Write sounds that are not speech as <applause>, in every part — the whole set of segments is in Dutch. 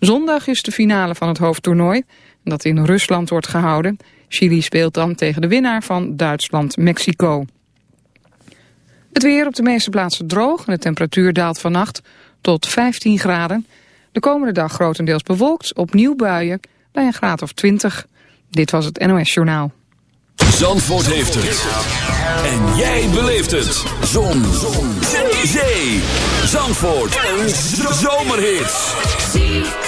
Zondag is de finale van het hoofdtoernooi, dat in Rusland wordt gehouden. Chili speelt dan tegen de winnaar van Duitsland-Mexico. Het weer op de meeste plaatsen droog en de temperatuur daalt vannacht tot 15 graden. De komende dag grotendeels bewolkt, opnieuw buien bij een graad of 20. Dit was het NOS Journaal. Zandvoort heeft het. En jij beleeft het. Zon. Zon. Zee. Zandvoort. Een zomerhit.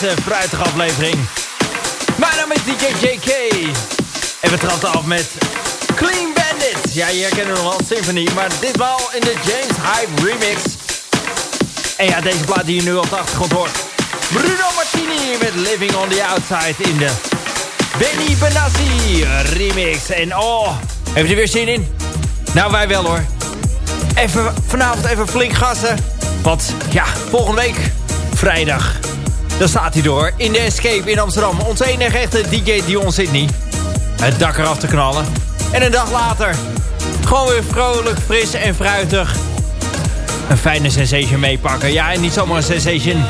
Frisse, fruitige aflevering. Mijn naam is DJ JK. En we trappen af met Clean Bandit. Ja, je herkent nog wel Symphony, maar ditmaal in de James Hype remix. En ja, deze plaat die je nu op de achtergrond hoort. Bruno Martini met Living on the Outside in de Benny Benassi remix. En oh, heeft u er weer zin in? Nou, wij wel hoor. Even, vanavond even flink gassen. Want ja, volgende week, vrijdag, dan staat hij door in de Escape in Amsterdam. Onze enige echte DJ Dion Sydney. Het dak eraf te knallen. En een dag later. Gewoon weer vrolijk, fris en fruitig. Een fijne sensation meepakken. Ja, en niet zomaar een sensation.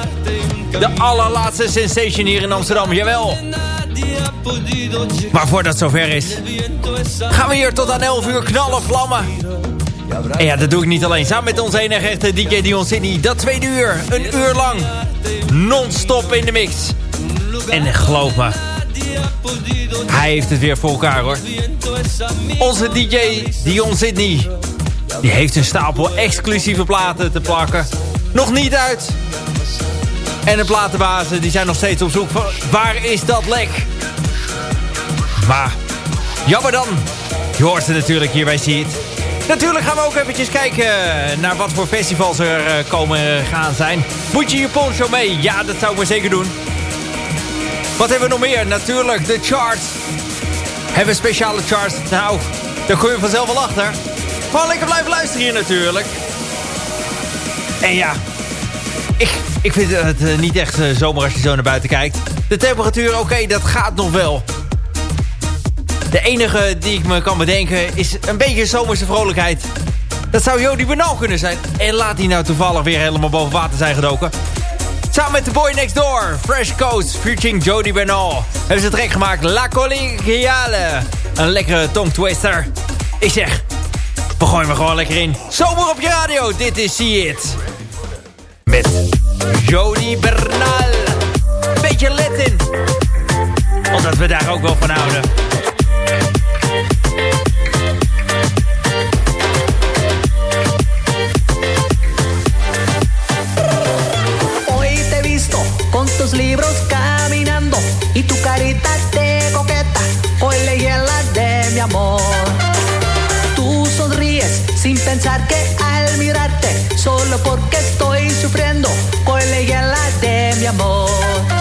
De allerlaatste sensation hier in Amsterdam. Jawel. Maar voordat het zover is... gaan we hier tot aan 11 uur knallen vlammen. En ja, dat doe ik niet alleen. Samen met onze enige echte DJ Dion Sydney. Dat tweede uur, een uur lang. Non-stop in de mix. En geloof me, hij heeft het weer voor elkaar hoor. Onze DJ Dion Sydney. Die heeft een stapel exclusieve platen te plakken. Nog niet uit. En de platenbazen die zijn nog steeds op zoek van... Waar is dat lek? Maar, jammer dan. Je hoort ze natuurlijk hier bij See Natuurlijk gaan we ook eventjes kijken naar wat voor festivals er eh, komen gaan zijn. Moet je je poncho mee? Ja, dat zou ik maar zeker doen. Wat hebben we nog meer? Natuurlijk de charts. Hebben we speciale charts? Nou, daar kom je vanzelf wel achter. Gewoon lekker blijven luisteren hier natuurlijk. En ja, ik, ik vind het eh, niet echt uh, zomer als je zo naar buiten kijkt. De temperatuur, oké, dat gaat nog wel. De enige die ik me kan bedenken is een beetje zomerse vrolijkheid. Dat zou Jody Bernal kunnen zijn. En laat hij nou toevallig weer helemaal boven water zijn gedoken. Samen met The Boy Next Door, Fresh Coast, featuring Jody Bernal. Hebben ze trek gemaakt, La Collegiale. Een lekkere tongtwister. Ik zeg, we gooien me gewoon lekker in. Zomer op je radio, dit is See It. Met Jody Bernal. Beetje Latin. Omdat we daar ook wel van houden. Pensar que al mirarte, solo porque estoy sufriendo, hoy leyenda de mi amor.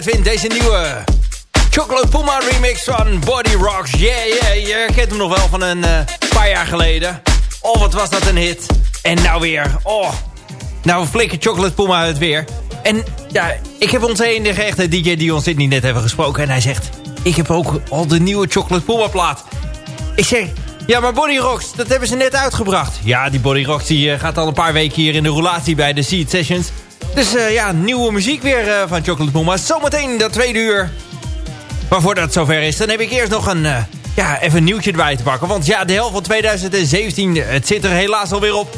Deze nieuwe Chocolate Puma remix van Body Rocks. Yeah, yeah, je kent hem nog wel van een uh, paar jaar geleden. Oh, wat was dat een hit. En nou weer. Oh, nou flikker Chocolate Puma het weer. En ja, ik heb onze enige echte DJ die ons dit niet net hebben gesproken. En hij zegt, ik heb ook al de nieuwe Chocolate Puma plaat. Ik zeg, ja, maar Body Rocks, dat hebben ze net uitgebracht. Ja, die Body Rocks die, uh, gaat al een paar weken hier in de roulatie bij de Seed Sessions. Dus uh, ja, nieuwe muziek weer uh, van Chocolate Puma. Zometeen dat tweede uur. Maar voordat het zover is, dan heb ik eerst nog een, ja, even een nieuwtje erbij te pakken. Want ja, de helft van 2017, het zit er helaas alweer op.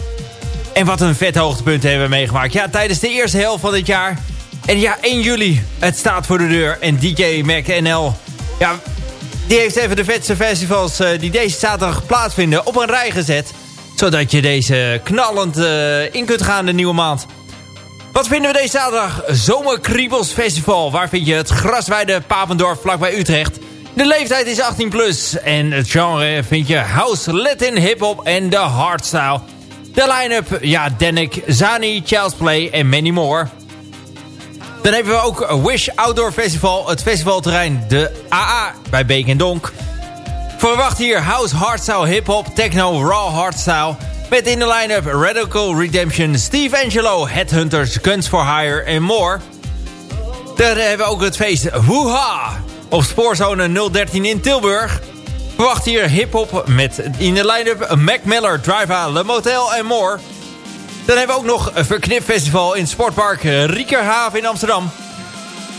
En wat een vet hoogtepunt hebben we meegemaakt. Ja, tijdens de eerste helft van dit jaar. En ja, 1 juli, het staat voor de deur. En DJ Mac NL, ja, die heeft even de vetste festivals die deze zaterdag plaatsvinden op een rij gezet. Zodat je deze knallend in kunt gaan de nieuwe maand. Wat vinden we deze zaterdag? Zomerkriebels Festival. Waar vind je het grasweide Papendorp vlakbij Utrecht. De leeftijd is 18 plus. En het genre vind je house, latin, hip-hop en de hardstyle. De line-up, ja, Danik, Zani, Child's Play en many more. Dan hebben we ook Wish Outdoor Festival, het festivalterrein de AA bij Beek en Donk. Verwacht hier house, hardstyle, hip-hop, techno, raw hardstyle. Met in de line-up Radical Redemption, Steve Angelo, Headhunters, Guns for Hire en more. Dan hebben we ook het feest Woeha op Spoorzone 013 in Tilburg. Verwacht hier hip-hop met in de line-up Mac Miller, Drive Le Motel en more. Dan hebben we ook nog een verknipfestival in Sportpark Riekerhaven in Amsterdam.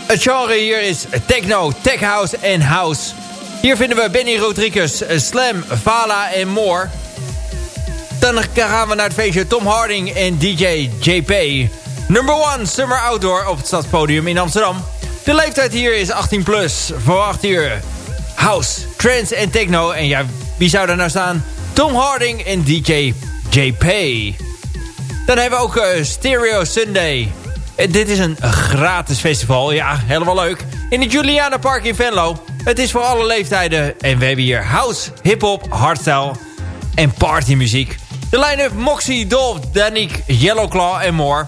Het genre hier is techno, tech house en house. Hier vinden we Benny Rodriguez, Slam, Vala en more. Dan gaan we naar het feestje Tom Harding en DJ JP. Number 1 Summer Outdoor op het Stadspodium in Amsterdam. De leeftijd hier is 18 plus. Verwacht hier house, trance en techno. En ja, wie zou daar nou staan? Tom Harding en DJ JP. Dan hebben we ook uh, Stereo Sunday. En dit is een gratis festival. Ja, helemaal leuk. In het Juliana Park in Venlo. Het is voor alle leeftijden. En we hebben hier house, hip-hop, hardstyle en partymuziek. De line-up Moxie, Dolph, Danik, Yellowclaw en more.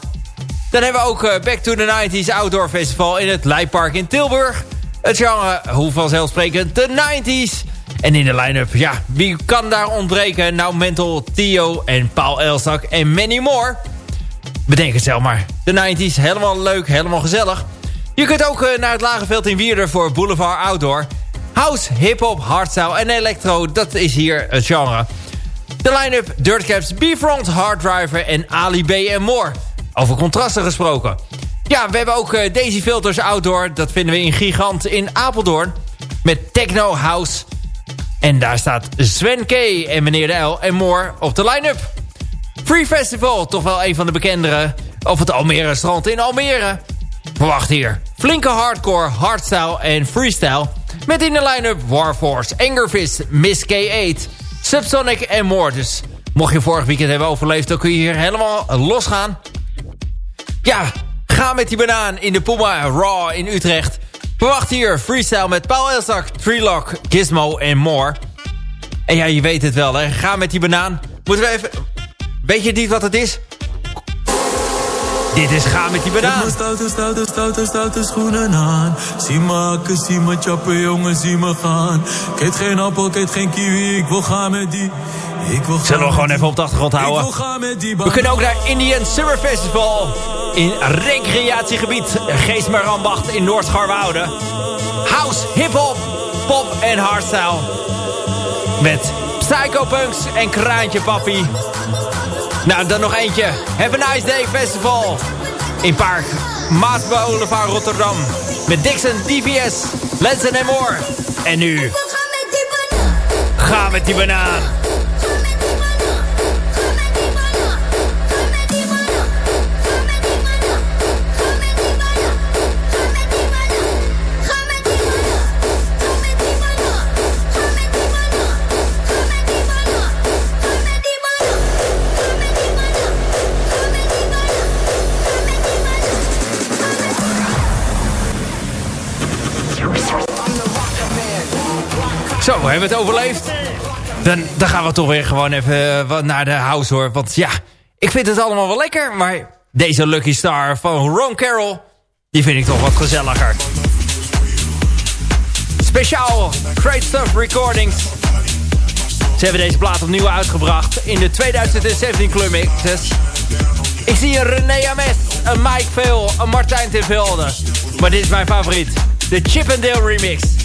Dan hebben we ook uh, Back to the 90s Outdoor Festival in het Leidpark in Tilburg. Het genre, hoe vanzelfsprekend, de 90s. En in de line-up, ja, wie kan daar ontbreken? Nou, Mental, Theo en Paul Elstak en many more. Bedenk het zelf maar. De 90s, helemaal leuk, helemaal gezellig. Je kunt ook uh, naar het Lagerveld in Wierder voor Boulevard Outdoor. House, hip-hop, hardstyle en electro, dat is hier het genre. De line-up Dirtcaps, B-Front, Hard Driver en Ali B en more. Over contrasten gesproken. Ja, we hebben ook uh, Daisy Filters Outdoor. Dat vinden we in Gigant in Apeldoorn. Met Techno House. En daar staat Sven K. en meneer de L. en more op de line-up. Free Festival, toch wel een van de bekendere. Of het Almere strand in Almere. Verwacht hier. Flinke hardcore, hardstyle en freestyle. Met in de line-up Warforce, Angerfist, Miss K8, Subsonic en more. Dus mocht je vorig weekend hebben overleefd... dan kun je hier helemaal losgaan. Ja, ga met die banaan in de Puma Raw in Utrecht. Verwacht hier freestyle met Paul Elstak, Treelock, Gizmo en more. En ja, je weet het wel, hè. Ga met die banaan. Moeten we even... Weet je niet wat het is? Dit is Ga met die banaan. Zet stoute, stoute, stoute, stoute schoenen aan. Zie me hakken, zie me chappen, jongen, zie me gaan. Ik eet geen appel, ik eet geen kiwi, ik wil gaan met die... Ik wil gaan Zullen we gewoon even op de achtergrond houden? We kunnen ook naar Indian Summer Festival in recreatiegebied Geesmerambacht in Noord-Scharwoude. House, hip-hop, pop en hardstyle. Met Psychopunks en Kraantje Papi. Nou, dan nog eentje. Have a Nice Day Festival. In Park Maasboulevard Rotterdam. Met Dixon, DVS, Lensen en more. En nu... Ga met die banaan. Zo, hebben we het overleefd? Dan, dan gaan we toch weer gewoon even uh, naar de house hoor. Want ja, ik vind het allemaal wel lekker. Maar deze Lucky Star van Ron Carroll... Die vind ik toch wat gezelliger. Speciaal Great Stuff Recordings. Ze hebben deze plaat opnieuw uitgebracht in de 2017 Club Mixes. Ik zie een René Ames, een Mike Veel, een Martijn Velde. Maar dit is mijn favoriet, de Chip and Dale remix.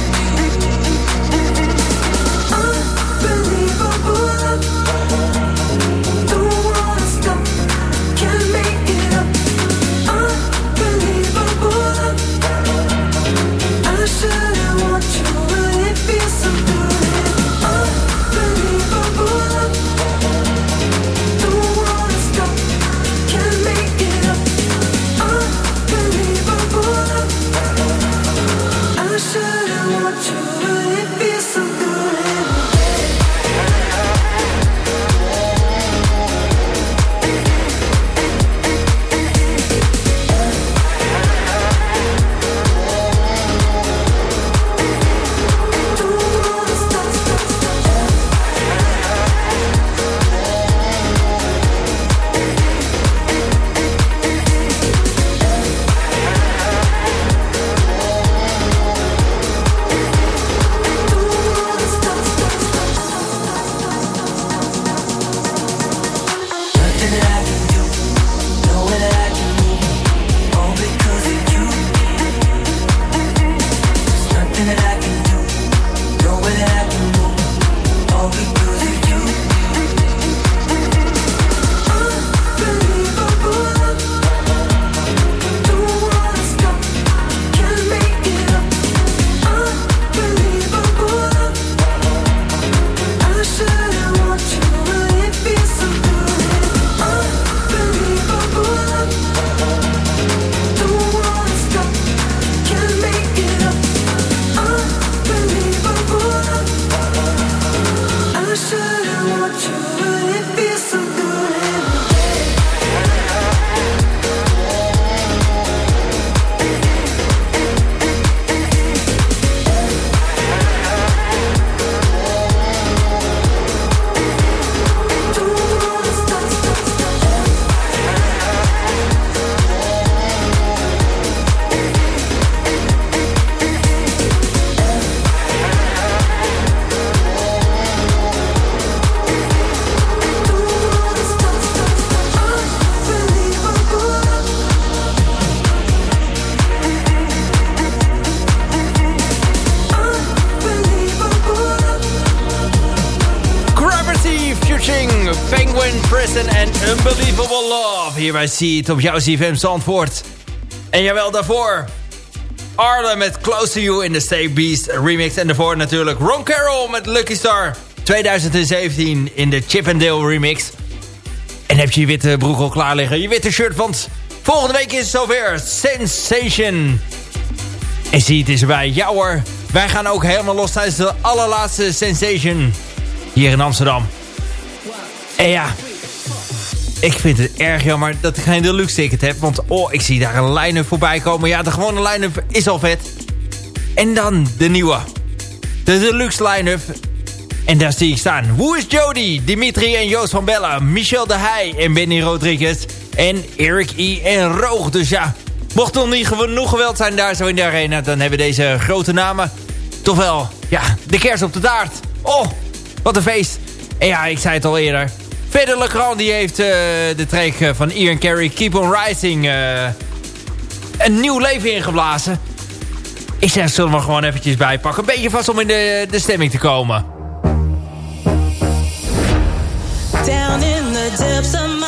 Zie je het op jouw CFM Zandvoort. En jawel, daarvoor... Arlen met Close to You in de Stay Beast remix. En daarvoor natuurlijk Ron Carroll met Lucky Star 2017 in de Chip remix. En heb je je witte broek al klaar liggen, je witte shirt, want volgende week is het zover. Sensation. En zie het is erbij. Ja hoor, wij gaan ook helemaal los tijdens de allerlaatste Sensation hier in Amsterdam. En ja, ik vind het erg jammer dat ik geen deluxe ticket heb. Want oh, ik zie daar een line-up voorbij komen. Ja, de gewone line-up is al vet. En dan de nieuwe. De deluxe line-up. En daar zie ik staan. Hoe is Jody, Dimitri en Joost van Bellen, Michel de Heij en Benny Rodriguez. En Eric I. en Roog. Dus ja, mocht nog niet genoeg geweld zijn daar zo in de arena... dan hebben deze grote namen toch wel, ja, de kers op de taart. Oh, wat een feest. En ja, ik zei het al eerder. Verder Legrand die heeft uh, de track eh, van Ian Carey Keep On Rising uh, een nieuw leven ingeblazen. Ik zeg, zullen we gewoon eventjes bijpakken. Een beetje vast om in de, de stemming te komen. Down in the depths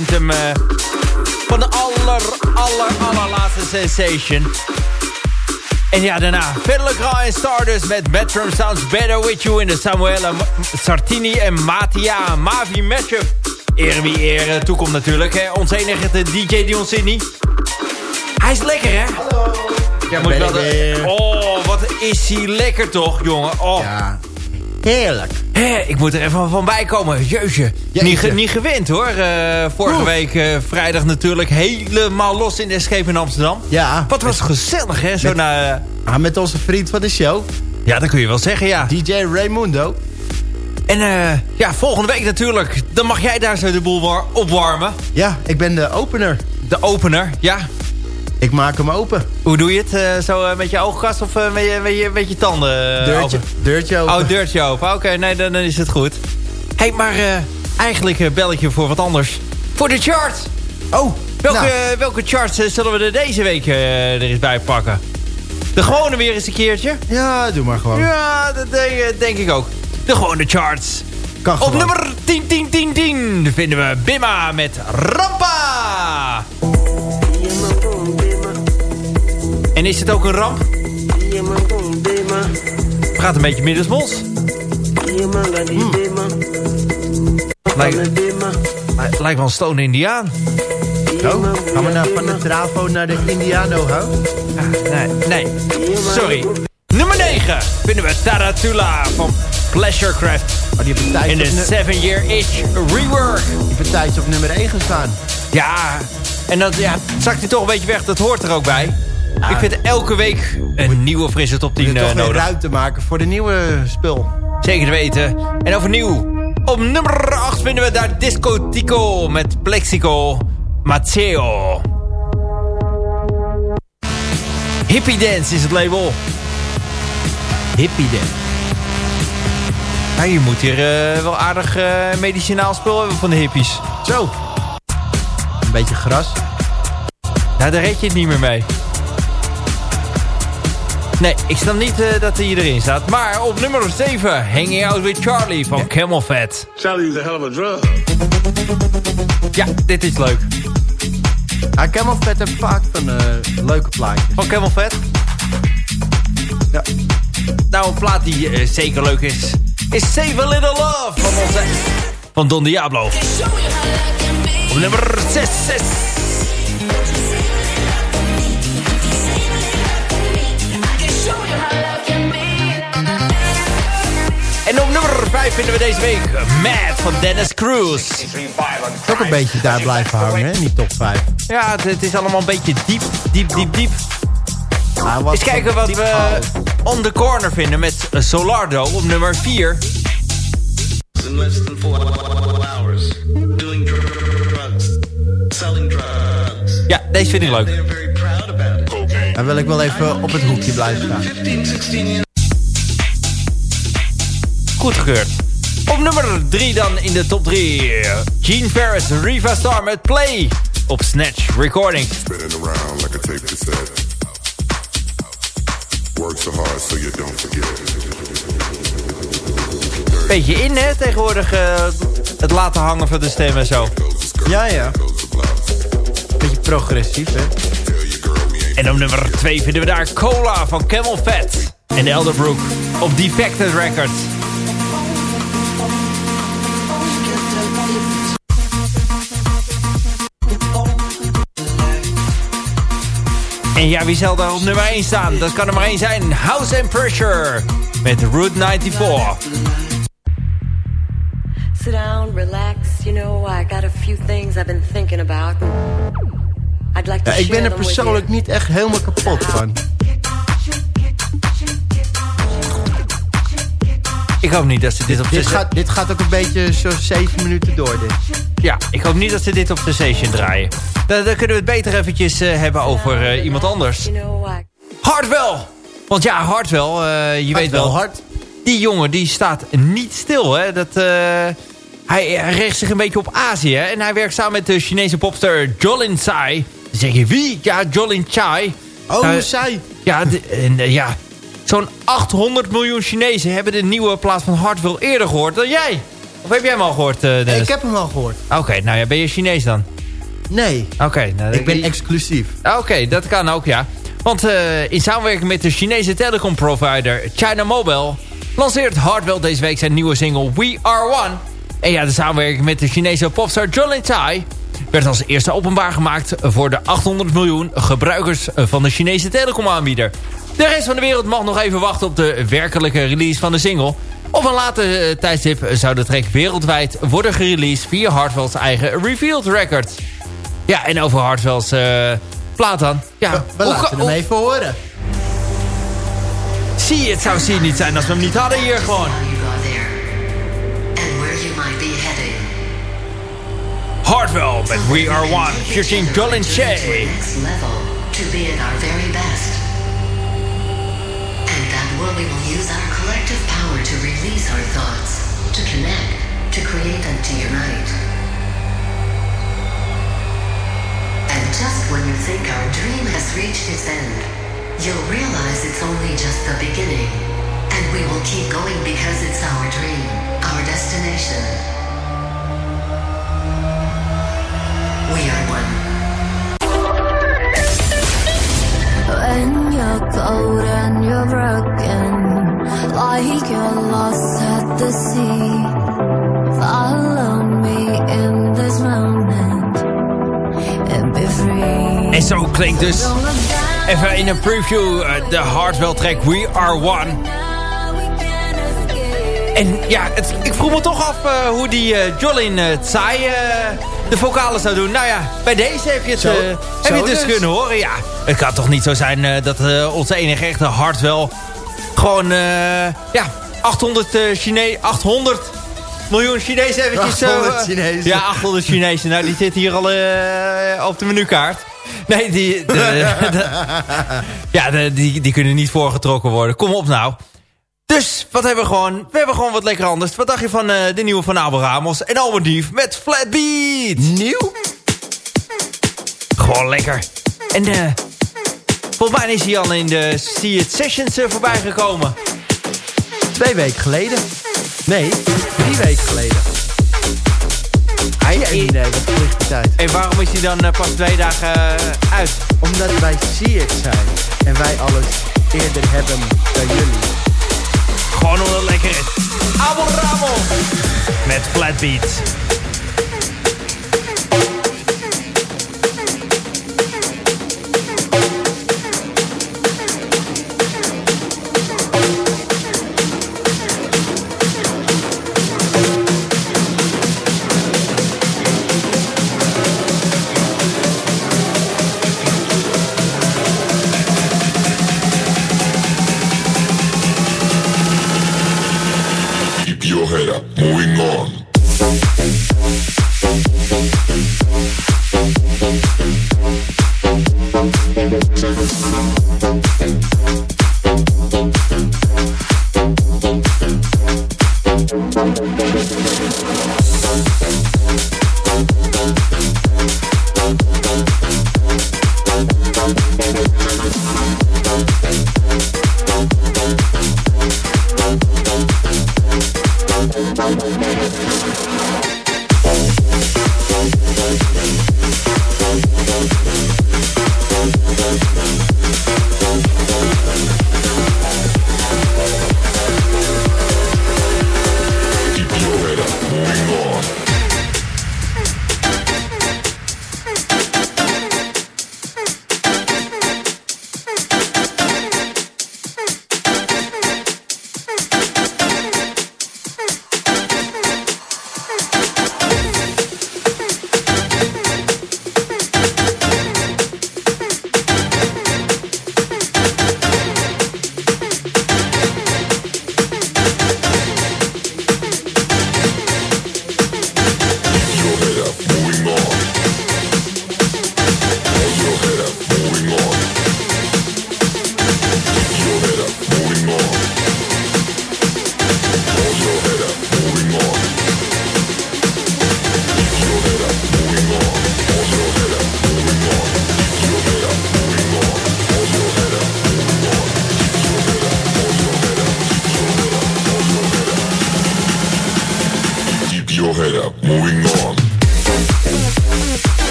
anthem uh, van de aller, aller, allerlaatste Sensation. En ja, daarna verder Legrand en Stardust met Bedroom Sounds Better With You in de Samuela Sartini en Matia Mavi matchup. Ere wie ere toekomt natuurlijk. Hè. Ons enige DJ Dion Sydney. Hij is lekker, hè? Hallo. Ja, moet wel de... Oh, wat is hij lekker toch, jongen. Oh. Ja, heerlijk. Hé, ik moet er even van bij komen. Jeusje. Niet, niet gewend, hoor. Uh, vorige Oeh. week uh, vrijdag natuurlijk helemaal los in de Escape in Amsterdam. Ja. Wat was gezellig, hè? Zo met, naar, ah, met onze vriend van de show. Ja, dat kun je wel zeggen, ja. DJ Raymundo. En uh, ja, volgende week natuurlijk. Dan mag jij daar zo de boel opwarmen. Ja, ik ben de opener. De opener, ja. Ik maak hem open. Hoe doe je het? Uh, zo uh, met je oogkast of uh, met, je, met, je, met je tanden deurtje, open? Deurtje open. Oh, deurtje open. Oké, okay, nee, dan, dan, is het goed. Hé, hey, maar eigenlijk bel ik je voor wat anders. Voor de charts! Oh, Welke, nou. welke charts zullen we er deze week er eens bij pakken? De gewone weer eens een keertje? Ja, doe maar gewoon. Ja, dat denk, denk ik ook. De gewone charts. Op nummer 10, 10, 10, 10 vinden we Bimma met Rampa. En is het ook een ramp? Gaat een beetje middensmols. Hmm. Lijkt, lijkt wel een stone indiaan. Oh, gaan we nou van de travo naar de indiano houden? Ah, nee, nee, sorry. Nummer 9 vinden we Taratula van Pleasurecraft. Oh, die heeft een In de 7 Year Itch Rework. Die heeft een tijdje op nummer 1 gestaan. Ja, en dat ja, zakt hij toch een beetje weg. Dat hoort er ook bij. Ik vind elke week een nieuwe frisse top 10 nodig. toch ruimte maken voor de nieuwe spul. Zeker te weten. En overnieuw. Op nummer 8 vinden we daar Disco Tico met Plexico Matteo. Hippie Dance is het label. Hippie Dance. Ja, je moet hier uh, wel aardig uh, medicinaal spul hebben van de hippies. Zo. Een beetje gras. Nou, daar red je het niet meer mee. Nee, ik snap niet uh, dat hij erin staat. Maar op nummer 7, Hanging Out With Charlie van ja. Camel Fat. Charlie is a hell of a drug. Ja, dit is leuk. Ah, Camel Fat heeft vaak van uh, leuke plaatjes. Van Camel Fat? Ja. Nou, een plaat die uh, zeker leuk is, is Save a Little Love van onze... Van Don Diablo. Op nummer 6, 6. 5 vinden we deze week Mad van Dennis Cruz. Ook een beetje daar blijven hangen, hè? Niet top 5. Ja, het, het, is allemaal een beetje diep, diep, diep, diep. Ah, Eens kijken wat we on the corner vinden met Solardo op nummer 4. In less than four hours, doing drugs, selling drugs. Ja, deze vind ik leuk. Dan wil ik wel even op het hoekje blijven staan. 15, 16 years. Goedgekeurd. Op nummer 3 dan in de top 3. Gene Ferris, Riva Star met Play. Op Snatch Recording. Spinning around like a tape cassette. Work so hard so you don't forget. Beetje in hè, tegenwoordig uh, het laten hangen van de stem en zo. Ja, ja. Beetje progressief hè. En op nummer 2 vinden we daar Cola van Camel Fat. En Elderbrook op Defected Records. En ja, wie zal daar op nummer 1 staan? Dat kan er maar één zijn. House and Pressure met Route 94. Sit down, relax. You know, I got a few things I've been thinking about. I'd like to ja, ik ben er persoonlijk niet echt helemaal kapot van. Ik hoop niet dat ze dit op dit, gaat, dit gaat ook een beetje zo 7 minuten door dit. Ja, ik hoop niet dat ze dit op de station draaien. Dan, dan kunnen we het beter eventjes uh, hebben over uh, iemand anders. Hardwell! Want ja, Hardwell, uh, je weet wel... Hard. Die jongen, die staat niet stil, hè. Dat, hij, hij richt zich een beetje op Azië, hè? En hij werkt samen met de Chinese popster Jolin Tsai. Dan zeg je, wie? Ja, Jolin Tsai. Oh, zij. Ja, en, ja, Zo'n 800 miljoen Chinezen hebben de nieuwe plaat van Hartwell eerder gehoord dan jij. Of heb jij hem al gehoord, uh, Dennis? Ik heb hem al gehoord. Oké, nou ja, ben je Chinees dan? Nee. Oké. nou, ik ben exclusief. Oké, dat kan ook, ja. Want uh, in samenwerking met de Chinese telecomprovider China Mobile... lanceert Hardwell deze week zijn nieuwe single We Are One. En ja, de samenwerking met de Chinese popstar Jolin Tai... werd als eerste openbaar gemaakt voor de 800 miljoen gebruikers van de Chinese telecomaanbieder. De rest van de wereld mag nog even wachten op de werkelijke release van de single... Op een later tijdstip zou de track wereldwijd worden gereleased via Hardwell's eigen Revealed Records. Ja, en over Hardwell's uh, plaat dan. Ja, we, we laten hem even horen. Zie, het zou zie niet zijn als we hem niet hadden hier gewoon. Hardwell met We Are One, featuring Jolin Shay. to be at our very best. And that where we will use our collective power to release our thoughts, to connect, to create and to unite. Reached its end, you'll realize it's only just the beginning. And we will keep going because it's our dream, our destination. We are one. When you're cold and you're broken, like you're lost at the sea, follow me in En zo klinkt dus even in een preview uh, de Hardwell track We Are One. En ja, het, ik vroeg me toch af uh, hoe die uh, Jolin uh, Tsai de vocalen zou doen. Nou ja, bij deze heb je het, Zo, heb je het dus, dus kunnen horen. Ja, het kan toch niet zo zijn dat onze enige echte Hardwell gewoon ja, 800, Chine 800 miljoen Chinezen eventjes... 800 Chinezen. Ja, 800 Chinezen. Nou, die zitten hier al op de menukaart. Nee, die, de, <laughs> de, ja, de, die, die kunnen niet voorgetrokken worden. Kom op nou. Dus, wat hebben we gewoon? We hebben gewoon wat lekker anders. Wat dacht je van uh, de nieuwe van Abel Ramos en Albert Dief met Flat Beat? Nieuw? Gewoon lekker. En uh, volgens mij is hij al in de See It Sessions uh, voorbij gekomen. Twee weken geleden. Nee, drie weken geleden. Geen idee, wat. En waarom is hij dan uh, pas twee dagen uh, uit? Omdat wij It zijn. En wij alles eerder hebben dan jullie. Gewoon omdat het lekker is. Abel Ramos met Flat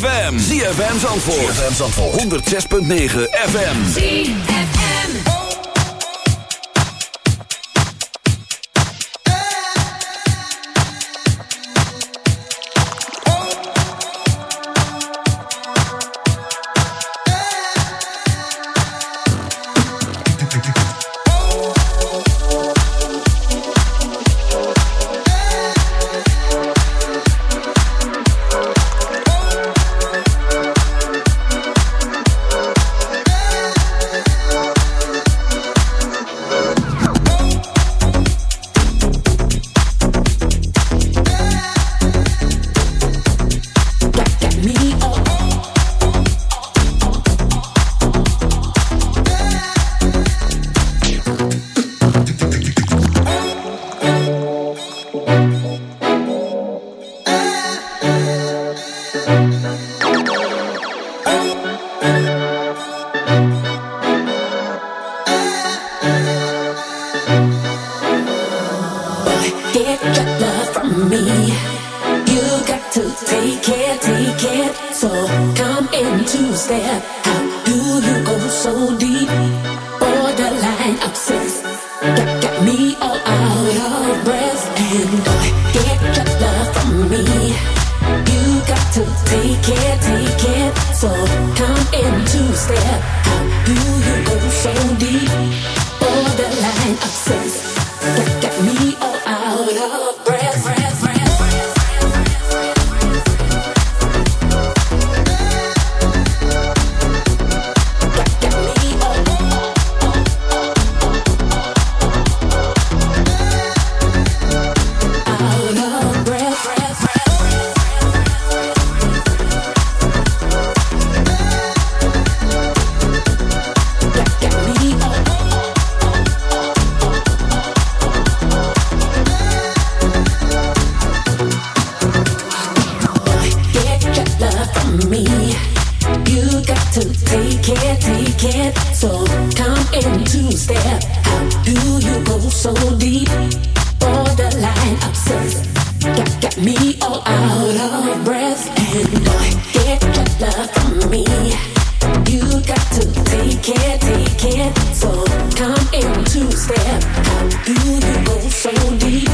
FM! Zie FM Zandvoort. ZFM Zandvoort. 106.9 FM. we